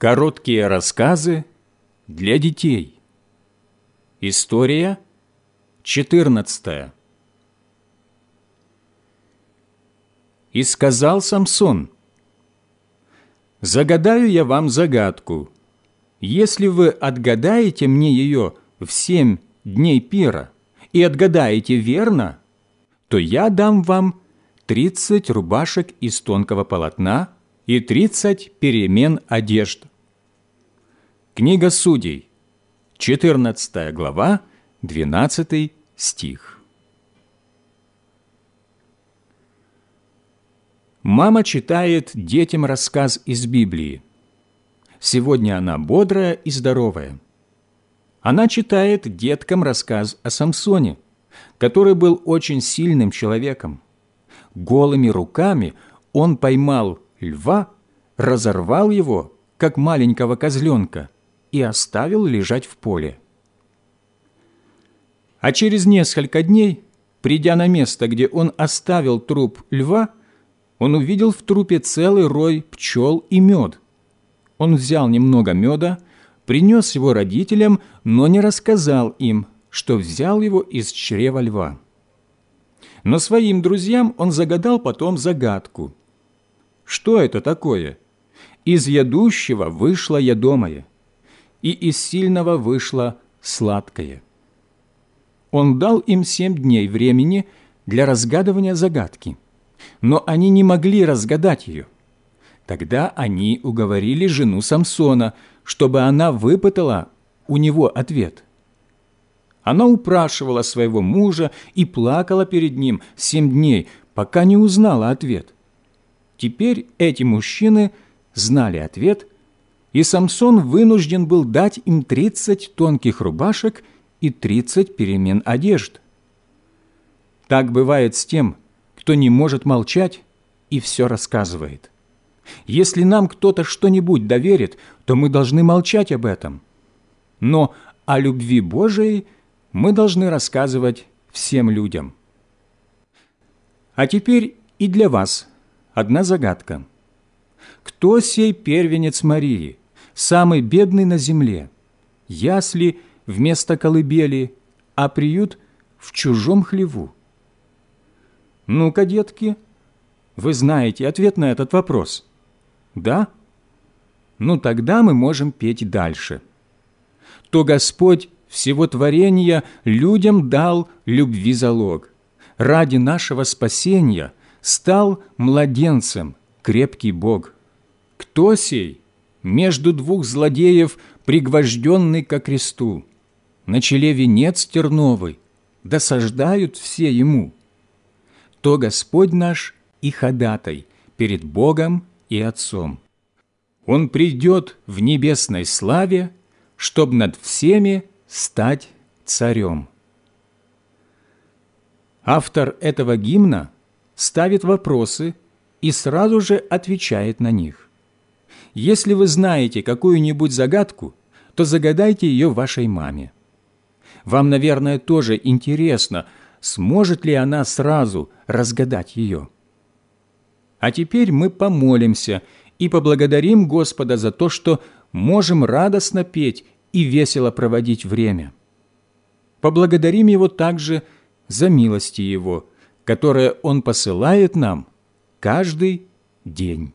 Короткие рассказы для детей. История 14. И сказал Самсон, «Загадаю я вам загадку. Если вы отгадаете мне ее в семь дней пира и отгадаете верно, то я дам вам тридцать рубашек из тонкого полотна и тридцать перемен одежд. Книга Судей, 14 глава, 12 стих. Мама читает детям рассказ из Библии. Сегодня она бодрая и здоровая. Она читает деткам рассказ о Самсоне, который был очень сильным человеком. Голыми руками он поймал льва, разорвал его, как маленького козленка – и оставил лежать в поле. А через несколько дней, придя на место, где он оставил труп льва, он увидел в трупе целый рой пчел и мед. Он взял немного меда, принес его родителям, но не рассказал им, что взял его из чрева льва. Но своим друзьям он загадал потом загадку. Что это такое? Из ядущего вышло ядомое и из сильного вышло сладкое. Он дал им семь дней времени для разгадывания загадки, но они не могли разгадать ее. Тогда они уговорили жену Самсона, чтобы она выпытала у него ответ. Она упрашивала своего мужа и плакала перед ним семь дней, пока не узнала ответ. Теперь эти мужчины знали ответ и Самсон вынужден был дать им тридцать тонких рубашек и тридцать перемен одежд. Так бывает с тем, кто не может молчать и все рассказывает. Если нам кто-то что-нибудь доверит, то мы должны молчать об этом. Но о любви Божией мы должны рассказывать всем людям. А теперь и для вас одна загадка. Кто сей первенец Марии, самый бедный на земле, ясли вместо колыбели, а приют в чужом хлеву. Ну-ка, детки, вы знаете ответ на этот вопрос? Да? Ну тогда мы можем петь дальше. То Господь всего творения людям дал любви залог. Ради нашего спасения стал младенцем крепкий Бог. Кто сей? между двух злодеев, пригвожденный ко кресту. На челе венец терновый, досаждают все ему. То Господь наш и ходатай перед Богом и Отцом. Он придет в небесной славе, чтоб над всеми стать царем. Автор этого гимна ставит вопросы и сразу же отвечает на них. Если вы знаете какую-нибудь загадку, то загадайте ее вашей маме. Вам, наверное, тоже интересно, сможет ли она сразу разгадать ее. А теперь мы помолимся и поблагодарим Господа за то, что можем радостно петь и весело проводить время. Поблагодарим Его также за милости Его, которые Он посылает нам каждый день.